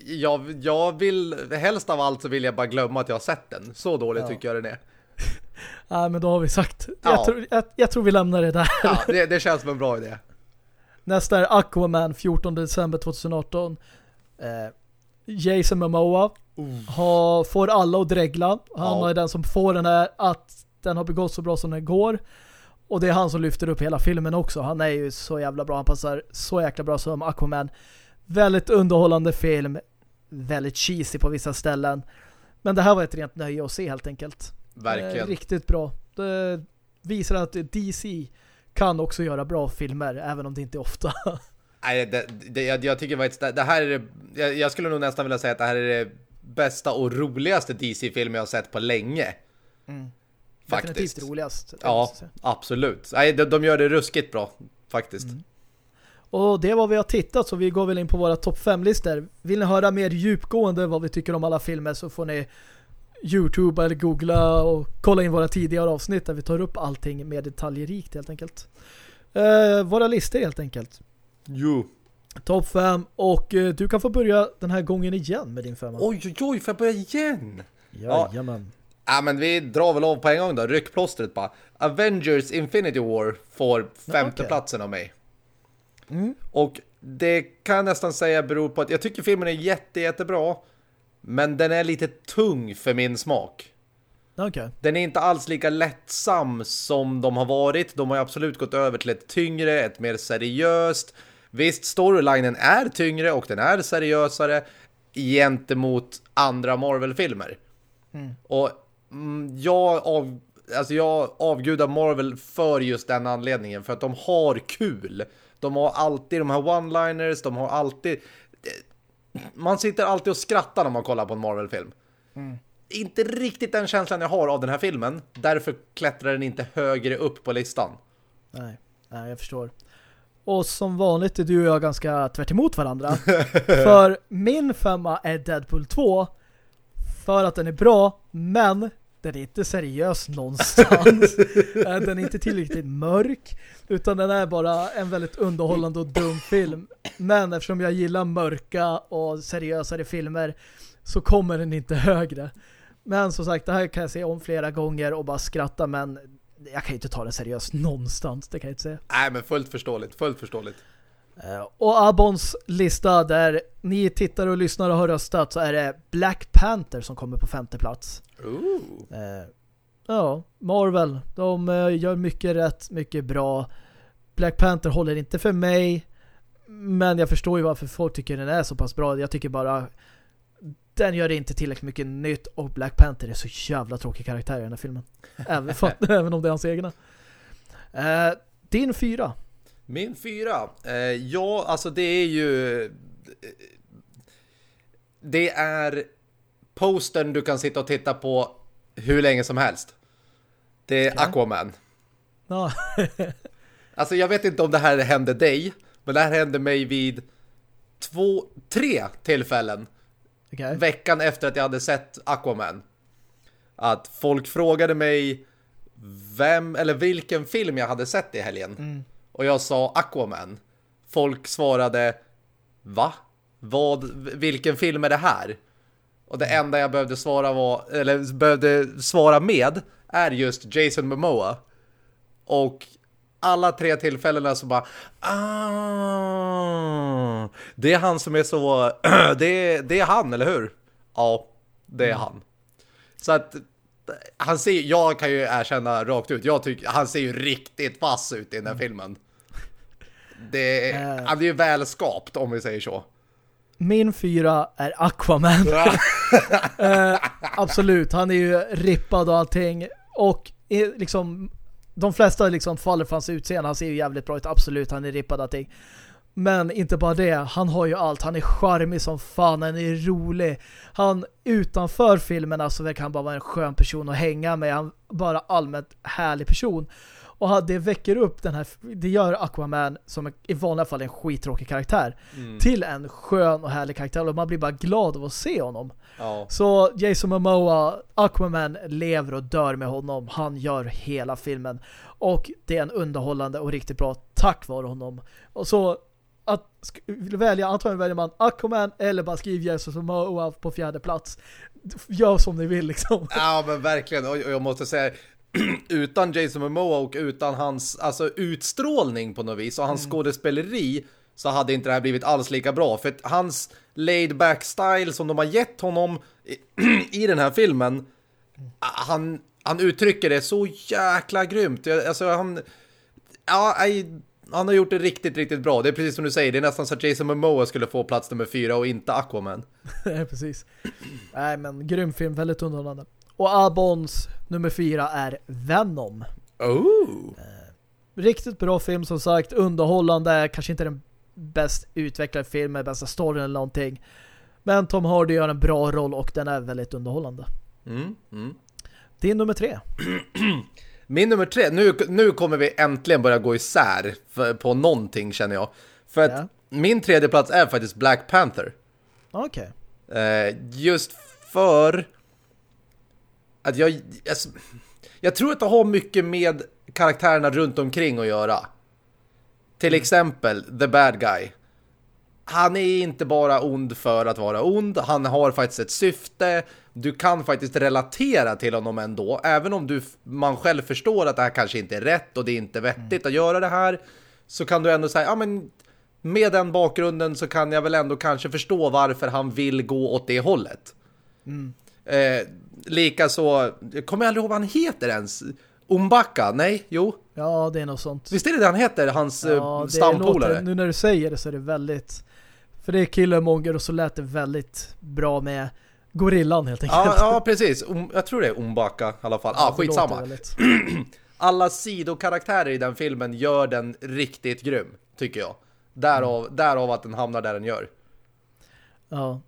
Jag, jag vill... Helst av allt så vill jag bara glömma att jag har sett den. Så dåligt ja. tycker jag den är. Ja, men då har vi sagt. Ja. Jag, tror, jag, jag, tror vi lämnar det där. Ja, det, det, känns som en bra idé. Nästa är Aquaman 14 december 2018. Eh, Jason Momoa uh. har, får alla att dregla. Han ja. är den som får den här att den har begått så bra som den går. Och det är han som lyfter upp hela filmen också. Han är ju så jävla bra. Han passar så jäkla bra som Aquaman. Väldigt underhållande film. Väldigt cheesy på vissa ställen. Men det här var ett rent nöje att se helt enkelt. Verkligen. Eh, riktigt bra. Det visar att DC kan också göra bra filmer, även om det inte är ofta. Nej, det, det, jag, jag tycker faktiskt det här är jag, jag, skulle nog nästan vilja säga att det här är det bästa och roligaste DC-film jag har sett på länge. Mm. Faktiskt. Definitivt roligast. Ja, absolut. Nej, de, de, gör det ruskigt bra, faktiskt. Mm. Och det var vi har tittat så vi går väl in på våra topp 5-listor. Vill ni höra mer djupgående vad vi tycker om alla filmer så får ni Youtube eller googla och kolla in våra tidigare avsnitt där vi tar upp allting mer detaljrikt helt enkelt. Uh, våra listor helt enkelt. Jo. Topp 5 och uh, du kan få börja den här gången igen med din femma. Oj, oj, oj, får jag börja igen? Jajamän. Ja. Ja, men vi drar väl av på en gång då. Ryck plåstret bara. Avengers Infinity War får femte okay. platsen av mig. Mm. Och det kan jag nästan säga beror på att jag tycker filmen är jätte, jättebra. Men den är lite tung för min smak. Okay. Den är inte alls lika lättsam som de har varit. De har absolut gått över till ett tyngre, ett mer seriöst. Visst, storylinen är tyngre och den är seriösare gentemot andra Marvel-filmer. Mm. Och mm, jag, av, alltså jag avgudar Marvel för just den anledningen. För att de har kul. De har alltid de här one-liners, de har alltid man sitter alltid och skrattar när man kollar på en Marvel-film. Mm. Inte riktigt den känslan jag har av den här filmen. Därför klättrar den inte högre upp på listan. Nej, nej jag förstår. Och som vanligt är du och jag ganska tvärt emot varandra. för min femma är Deadpool 2. För att den är bra, men den är inte seriös någonstans. Eh, den är inte tillräckligt mörk. Utan den är bara en väldigt underhållande och dum film. Men eftersom jag gillar mörka och seriösare filmer så kommer den inte högre. Men som sagt, det här kan jag se om flera gånger och bara skratta. Men jag kan ju inte ta det seriöst någonstans, det kan jag inte säga. Nej, men fullt förståeligt, fullt förståeligt. Eh, och Abons lista där ni tittar och lyssnar och har röstat så är det Black Panther som kommer på femte plats. Uh. Ja, Marvel. De eh, gör mycket rätt, mycket bra. Black Panther håller inte för mig. Men jag förstår ju varför folk tycker den är så pass bra. Jag tycker bara den gör inte tillräckligt mycket nytt och Black Panther är så jävla tråkig karaktär i den här filmen. Även, även om det är hans egna. Din fyra. Min fyra? Uh, ja, alltså det är ju... Det är postern du kan sitta och titta på hur länge som helst. Det är Aquaman. Ja. alltså jag vet inte om det här hände dig, men det här hände mig vid två, tre tillfällen. Okay. Veckan efter att jag hade sett Aquaman. Att folk frågade mig vem eller vilken film jag hade sett i helgen. Mm. Och jag sa Aquaman. Folk svarade Va? Vad, vilken film är det här? Och det enda jag behövde svara var eller behövde svara med är just Jason Momoa. Och alla tre tillfällena så bara ah, det är han som är så det är, det är han, eller hur? Ja, det är mm. han. Så att han ser, jag kan ju erkänna rakt ut, jag tycker han ser ju riktigt vass ut i den här mm. filmen. Det, uh, han är ju välskapt om vi säger så. Min fyra är Aquaman. uh, absolut, han är ju rippad och allting. Och liksom de flesta liksom faller för hans utseende. Han ser ju jävligt bra ut, absolut. Han är rippad allting. Men inte bara det, han har ju allt. Han är charmig som fan, han är rolig. Han utanför filmerna så verkar han bara vara en skön person att hänga med. Han är bara allmänt härlig person. Och det väcker upp den här, det gör Aquaman som i vanliga fall en skittråkig karaktär mm. till en skön och härlig karaktär och man blir bara glad av att se honom. Ja. Så Jason Momoa, Aquaman lever och dör med honom. Han gör hela filmen och det är en underhållande och riktigt bra tack vare honom. Och så välja, antagligen väljer man Aquaman eller bara skriv Jesus Momoa på fjärde plats. Gör som ni vill liksom. Ja men verkligen, och jag måste säga utan Jason Momoa och utan hans alltså, utstrålning på något vis och hans mm. skådespeleri så hade inte det här blivit alls lika bra. För hans laid back style som de har gett honom i, i den här filmen han, han uttrycker det så jäkla grymt. Alltså han ja, han har gjort det riktigt, riktigt bra. Det är precis som du säger, det är nästan så att Jason Momoa skulle få plats nummer fyra och inte Aquaman. precis. Nej, men grym film, väldigt underhållande. Och Albons nummer fyra är Venom. Oh! Eh, riktigt bra film som sagt, underhållande, kanske inte den bäst utvecklade filmen, bästa storyn eller någonting. Men Tom Hardy gör en bra roll och den är väldigt underhållande. Mm, mm. Din nummer tre. Min nummer tre, nu, nu kommer vi äntligen börja gå isär för, på någonting känner jag. För att yeah. min tredje plats är faktiskt Black Panther. Okej. Okay. Eh, just för att jag, jag, jag tror att det har mycket med karaktärerna runt omkring att göra. Till mm. exempel The Bad Guy. Han är inte bara ond för att vara ond. Han har faktiskt ett syfte. Du kan faktiskt relatera till honom ändå. Även om du, man själv förstår att det här kanske inte är rätt och det är inte vettigt att göra det här. Så kan du ändå säga, ja men med den bakgrunden så kan jag väl ändå kanske förstå varför han vill gå åt det hållet. Mm. Eh, Likaså, jag kommer aldrig ihåg vad han heter ens. Umbaka, nej, jo. Ja, det är något sånt. Visst är det det han heter, hans ja, eh, stampolare? nu när du säger det så är det väldigt... För det är Killermonger och så lät det väldigt bra med gorillan helt enkelt. Ja, ja precis. Jag tror det är Umbaka i alla fall. Ja, ah, skitsamma. Alla sidokaraktärer i den filmen gör den riktigt grym, tycker jag. Därav, mm. därav att den hamnar där den gör. Ja.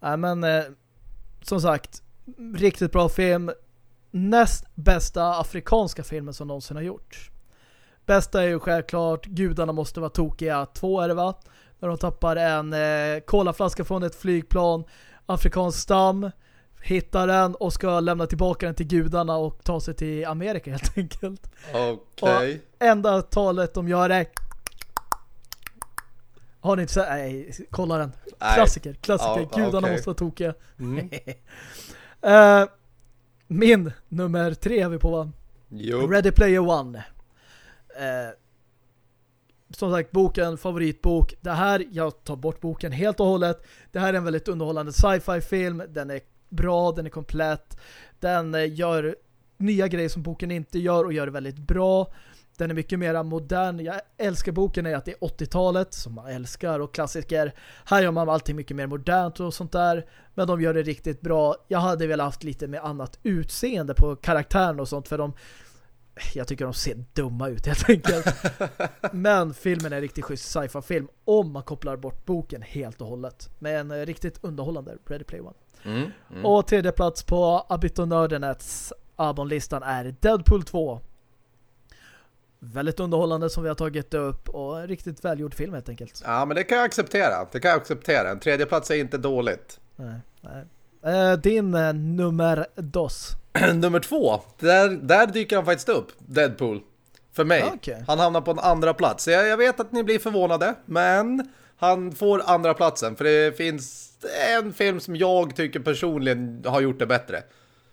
Nej, men eh, som sagt, riktigt bra film. Näst bästa afrikanska filmen som någonsin har gjorts. Bästa är ju självklart Gudarna måste vara tokiga. Två är det va? När de tappar en eh, kolaflaska från ett flygplan. Afrikansk stam hittar den och ska lämna tillbaka den till gudarna och ta sig till Amerika helt enkelt. Okej. Okay. Enda talet de gör är har ni inte sett? Nej, kolla den. Klassiker, klassiker. Ja, Gudarna okay. måste vara tokiga. Mm. Uh, min nummer tre är vi på va? Jo. Ready Player One. Uh, som sagt, boken, favoritbok. Det här, jag tar bort boken helt och hållet. Det här är en väldigt underhållande sci-fi film. Den är bra, den är komplett. Den eh, gör nya grejer som boken inte gör och gör det väldigt bra. Den är mycket mer modern. Jag älskar boken är att det är 80-talet som man älskar och klassiker. Här gör man allting mycket mer modernt och sånt där. Men de gör det riktigt bra. Jag hade väl haft lite mer annat utseende på karaktären och sånt för de jag tycker de ser dumma ut helt enkelt. Men filmen är en riktigt schysst sci-fi-film om man kopplar bort boken helt och hållet. Med en eh, riktigt underhållande Ready Play One. Mm, mm. Och tredje plats på Abito Nördernets albumlistan är Deadpool 2. Väldigt underhållande som vi har tagit upp och en riktigt välgjord film helt enkelt. Ja, men det kan jag acceptera. Det kan jag acceptera. En tredje plats är inte dåligt. Nej, nej. Eh, din eh, nummer dos. nummer två. Där, där dyker han faktiskt upp. Deadpool. För mig. Okay. Han hamnar på en andra plats. Jag, jag vet att ni blir förvånade. Men han får andra platsen. För det finns en film som jag tycker personligen har gjort det bättre.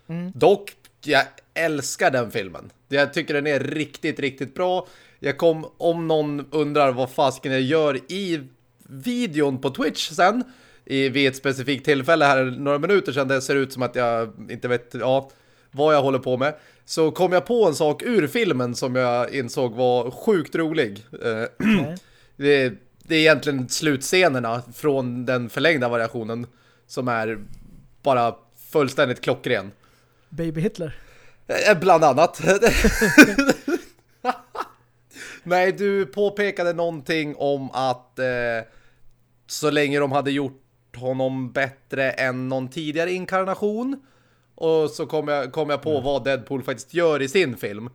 Mm. Dock, jag älskar den filmen. Jag tycker den är riktigt, riktigt bra. Jag kom, om någon undrar vad fasken jag gör i videon på Twitch sen, i, vid ett specifikt tillfälle här några minuter sedan, det ser ut som att jag inte vet ja, vad jag håller på med, så kom jag på en sak ur filmen som jag insåg var sjukt rolig. Okay. det, det är egentligen slutscenerna från den förlängda variationen som är bara fullständigt klockren. Baby Hitler. Eh, bland annat. Nej, du påpekade någonting om att eh, så länge de hade gjort honom bättre än någon tidigare inkarnation och så kom jag, kom jag på mm. vad Deadpool faktiskt gör i sin film.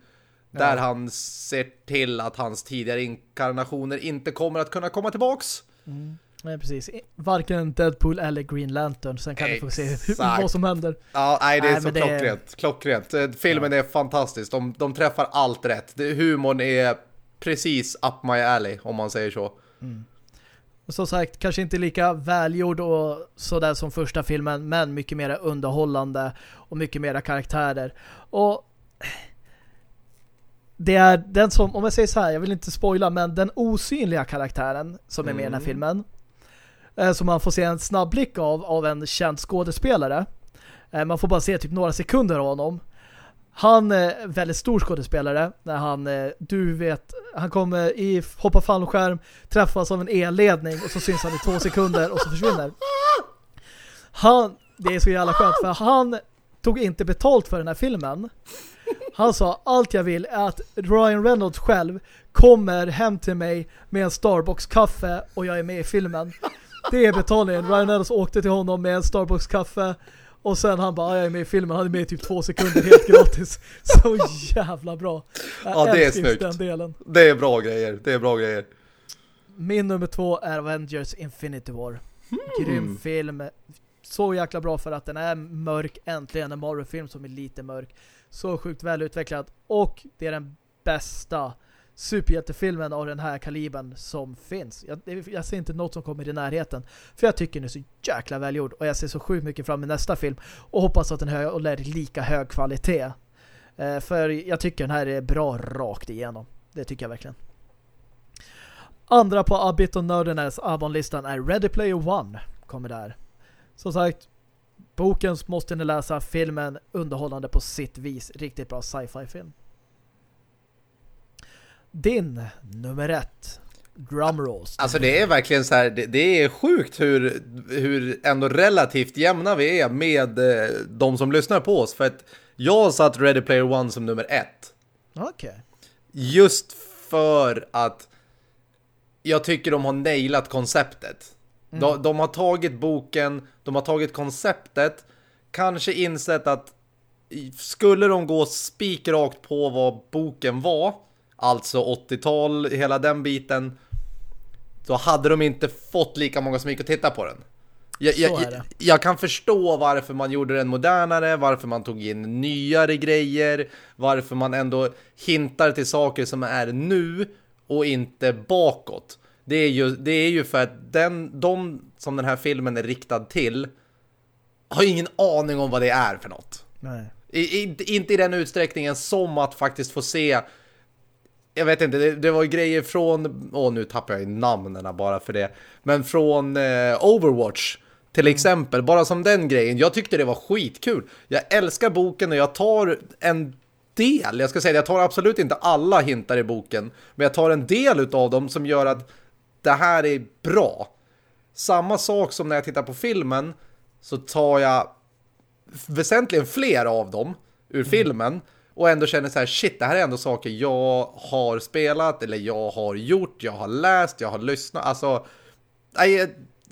Där han ser till att hans tidigare inkarnationer inte kommer att kunna komma tillbaks. Mm. Nej, precis. Varken Deadpool eller Green Lantern. Sen kan Exakt. vi få se hur, vad som händer. Ja, nej, det är nej, så klockrent. Är... klockrent. Eh, filmen ja. är fantastisk. De, de träffar allt rätt. Humorn är precis up my alley, om man säger så. Mm. Och som sagt, kanske inte lika välgjord och sådär som första filmen, men mycket mer underhållande och mycket mera karaktärer. Och det är den som, om jag säger så här, jag vill inte spoila, men den osynliga karaktären som är med mm. i den här mm. filmen Eh, som man får se en snabb blick av av en känd skådespelare. Eh, man får bara se typ några sekunder av honom. Han är väldigt stor skådespelare när han, eh, du vet, han kommer i hoppa fallskärm, träffas av en elledning och så syns han i två sekunder och så försvinner. Han, det är så jävla skönt för han tog inte betalt för den här filmen. Han sa, allt jag vill är att Ryan Reynolds själv kommer hem till mig med en Starbucks-kaffe och jag är med i filmen. Det är betalningen. Ryan Reynolds åkte till honom med en Starbucks-kaffe och sen han bara, jag är med i filmen. Han är med i typ två sekunder helt gratis. Så jävla bra. Jag ja, det är snyggt. Den delen. Det är bra grejer. Det är bra grejer. Min nummer två är Avengers Infinity War. Hmm. Grym film. Så jäkla bra för att den är mörk. Äntligen en Marvel-film som är lite mörk. Så sjukt välutvecklad. Och det är den bästa superhjältefilmen av den här kalibern som finns. Jag, jag, ser inte något som kommer i närheten. För jag tycker den är så jäkla välgjord. Och jag ser så sjukt mycket fram emot nästa film. Och hoppas att den håller lika hög kvalitet. Eh, för jag tycker den här är bra rakt igenom. Det tycker jag verkligen. Andra på Abit och Nördenes albumlistan är Ready Player One. Kommer där. Som sagt, boken måste ni läsa. Filmen underhållande på sitt vis. Riktigt bra sci-fi film. Din nummer ett. Drumrolls. Alltså det är verkligen så här, det, det, är sjukt hur, hur ändå relativt jämna vi är med eh, de som lyssnar på oss. För att jag har satt Ready Player One som nummer ett. Okej. Okay. Just för att jag tycker de har nailat konceptet. Mm. De, de, har tagit boken, de har tagit konceptet, kanske insett att skulle de gå spikrakt på vad boken var alltså 80-tal, hela den biten, då hade de inte fått lika många som gick och titta på den. Jag, jag, jag, kan förstå varför man gjorde den modernare, varför man tog in nyare grejer, varför man ändå hintar till saker som är nu och inte bakåt. Det är ju, det är ju för att den, de som den här filmen är riktad till har ingen aning om vad det är för något. Nej. I, i, inte i den utsträckningen som att faktiskt få se jag vet inte, det, det var grejer från, åh nu tappar jag i namnen bara för det, men från eh, Overwatch till mm. exempel, bara som den grejen. Jag tyckte det var skitkul. Jag älskar boken och jag tar en del, jag ska säga det, jag tar absolut inte alla hintar i boken, men jag tar en del utav dem som gör att det här är bra. Samma sak som när jag tittar på filmen så tar jag väsentligen fler av dem ur mm. filmen och ändå känner så här, shit, det här är ändå saker jag har spelat eller jag har gjort, jag har läst, jag har lyssnat. Alltså, jag,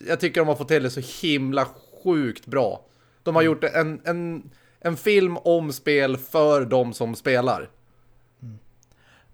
jag tycker de har fått till det så himla sjukt bra. De har mm. gjort en, en, en film om spel för de som spelar. Mm.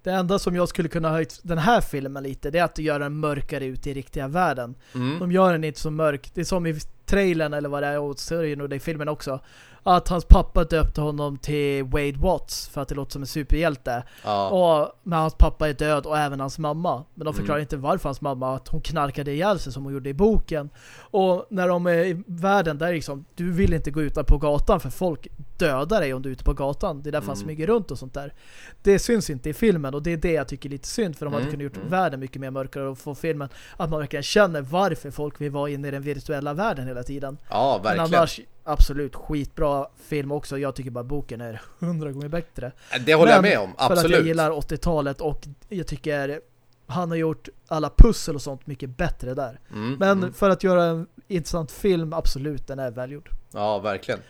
Det enda som jag skulle kunna höjt den här filmen lite det är att göra den mörkare ut i riktiga världen. Mm. De gör den inte så mörk. Det är som i trailern eller vad det är och serien och det i filmen också att hans pappa döpte honom till Wade Watts för att det låter som en superhjälte. Ja. Och, men hans pappa är död och även hans mamma. Men de förklarar mm. inte varför hans mamma att hon knarkade ihjäl sig som hon gjorde i boken. Och när de är i världen där liksom, du vill inte gå ut på gatan för folk dödar dig om du är ute på gatan. Det är därför mm. han smyger runt och sånt där. Det syns inte i filmen och det är det jag tycker är lite synd för de hade mm. kunnat gjort mm. världen mycket mer mörkare och få filmen att man verkligen känner varför folk vill vara inne i den virtuella världen hela tiden. Ja, verkligen. Men annars, absolut skitbra film också. Jag tycker bara boken är hundra gånger bättre. Det håller Men jag med om, absolut. för att jag gillar 80-talet och jag tycker han har gjort alla pussel och sånt mycket bättre där. Mm, Men mm. för att göra en intressant film, absolut, den är välgjord. Ja, verkligen.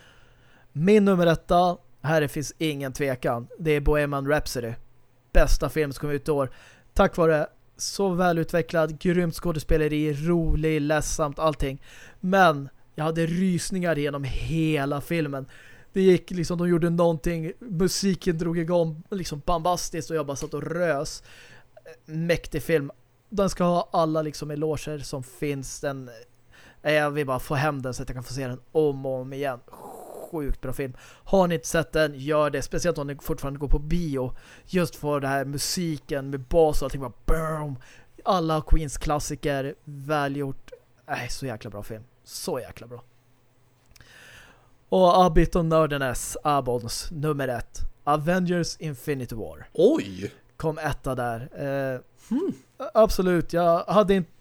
Min nummer etta, här finns ingen tvekan. Det är Bohemian Rhapsody. Bästa film som kom ut i år. Tack vare så välutvecklad, grymt skådespeleri, rolig, ledsamt, allting. Men jag hade rysningar genom hela filmen. Det gick liksom, de gjorde någonting, musiken drog igång liksom bombastiskt och jag bara satt och rös. Mäktig film. Den ska ha alla liksom eloger som finns. Den, eh, jag vill bara få hem den så att jag kan få se den om och om igen. Sjukt bra film. Har ni inte sett den, gör det. Speciellt om ni fortfarande går på bio. Just för det här musiken med bas och allting bara boom. Alla Queens klassiker, välgjort. Äh, så jäkla bra film. Så jäkla bra. Och Abit och Nördenes Abons nummer ett. Avengers Infinity War. Oj! Kom etta där. Eh, hmm. Absolut, jag hade inte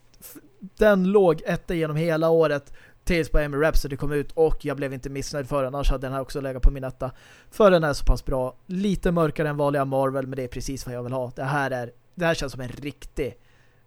den låg etta genom hela året tills Bohemian Rhapsody kom ut och jag blev inte missnöjd för den. Annars hade den här också legat på min etta. För den är så pass bra. Lite mörkare än vanliga Marvel men det är precis vad jag vill ha. Det här, är, det här känns som en riktig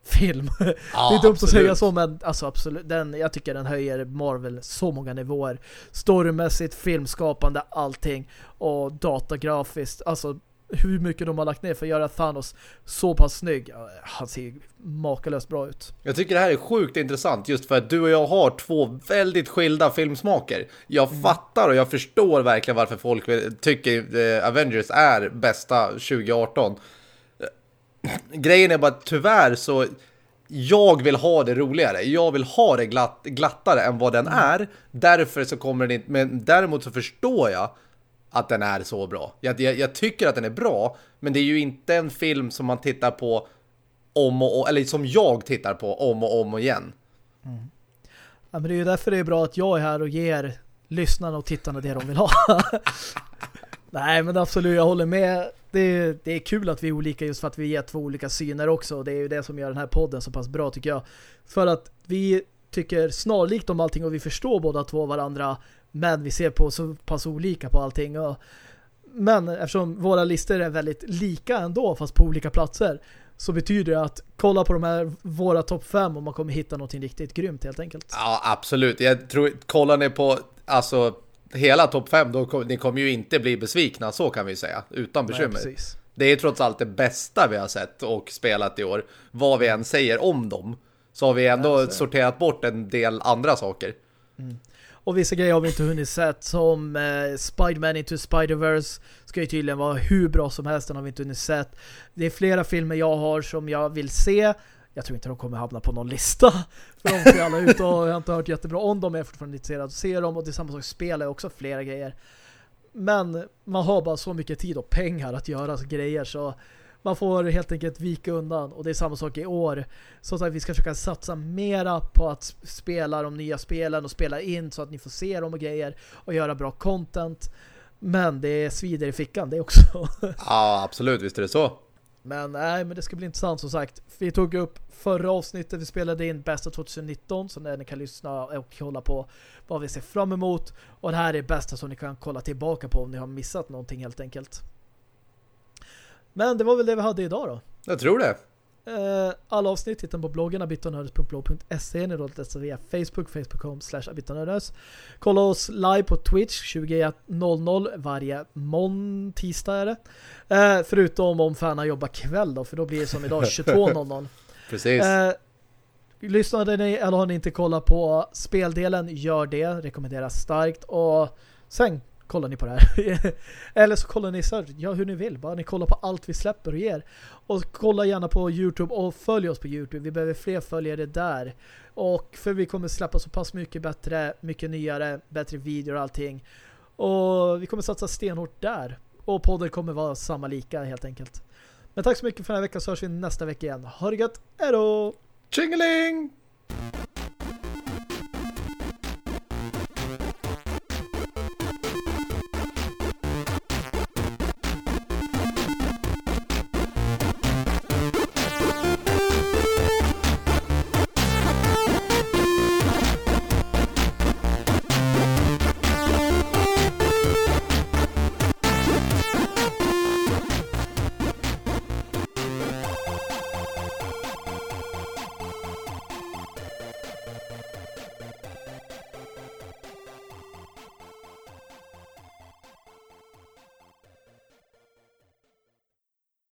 film. Ja, det är dumt absolut. att säga så, men alltså absolut, den, jag tycker den höjer Marvel så många nivåer. Storymässigt, filmskapande, allting. Och datagrafiskt, alltså hur mycket de har lagt ner för att göra Thanos så pass snygg. Han ser makalöst bra ut. Jag tycker det här är sjukt intressant just för att du och jag har två väldigt skilda filmsmaker. Jag mm. fattar och jag förstår verkligen varför folk tycker eh, Avengers är bästa 2018 grejen är bara att tyvärr så jag vill ha det roligare. Jag vill ha det glatt, glattare än vad den mm. är. Därför så kommer den inte... Men däremot så förstår jag att den är så bra. Jag, jag, jag, tycker att den är bra, men det är ju inte en film som man tittar på om och om, eller som jag tittar på om och om igen. Mm. Ja, men det är ju därför det är bra att jag är här och ger lyssnarna och tittarna det de vill ha. Nej, men absolut, jag håller med det, det är kul att vi är olika just för att vi ger två olika syner också. Och det är ju det som gör den här podden så pass bra tycker jag. För att vi tycker snarlikt om allting och vi förstår båda två varandra. Men vi ser på så pass olika på allting. Och, men eftersom våra listor är väldigt lika ändå fast på olika platser så betyder det att kolla på de här våra topp fem och man kommer hitta någonting riktigt grymt helt enkelt. Ja, absolut. Jag tror, kollar ni på alltså hela topp 5, då kom, ni kommer ju inte bli besvikna, så kan vi säga, utan bekymmer. Nej, det är trots allt det bästa vi har sett och spelat i år. Vad vi än säger om dem, så har vi ändå ja, sorterat bort en del andra saker. Mm. Och vissa grejer har vi inte hunnit sett som eh, Spiderman into Spider-Verse ska ju tydligen vara hur bra som helst, den har vi inte hunnit sett. Det är flera filmer jag har som jag vill se jag tror inte de kommer hamna på någon lista. För de ser alla ut och jag har inte hört jättebra om dem. Jag är fortfarande intresserad att se dem. Och det är samma sak, spelar också flera grejer. Men man har bara så mycket tid och pengar att göra grejer så man får helt enkelt vika undan. Och det är samma sak i år. Så att vi ska försöka satsa mera på att spela de nya spelen och spela in så att ni får se dem och grejer och göra bra content. Men det svider i fickan det också. Ja, absolut. Visst är det så. Men nej, men det ska bli intressant som sagt. Vi tog upp förra avsnittet, vi spelade in bästa 2019 så där ni kan lyssna och kolla på vad vi ser fram emot. Och det här är bästa som ni kan kolla tillbaka på om ni har missat någonting helt enkelt. Men det var väl det vi hade idag då. Jag tror det. Eh, alla avsnitt hittar på bloggen abitonördes.blog.se Ni rådet dessa via Facebook, facebook.com slash abitonördes. Kolla oss live på Twitch 21.00 varje mån tisdag är det. Eh, förutom om fana jobbar kväll då, för då blir det som idag 22.00. Precis. Eh, lyssnade ni eller har ni inte kollat på speldelen, gör det. Rekommenderas starkt. Och sen kollar ni på det här. Eller så kollar ni så här, ja hur ni vill. Bara ni kollar på allt vi släpper och ger. Och kolla gärna på Youtube och följ oss på Youtube. Vi behöver fler följare där. Och för vi kommer släppa så pass mycket bättre, mycket nyare, bättre videor och allting. Och vi kommer satsa stenhårt där. Och podden kommer vara samma lika helt enkelt. Men tack så mycket för den här veckan så hörs vi nästa vecka igen. Ha det gött, hejdå! Tjingeling!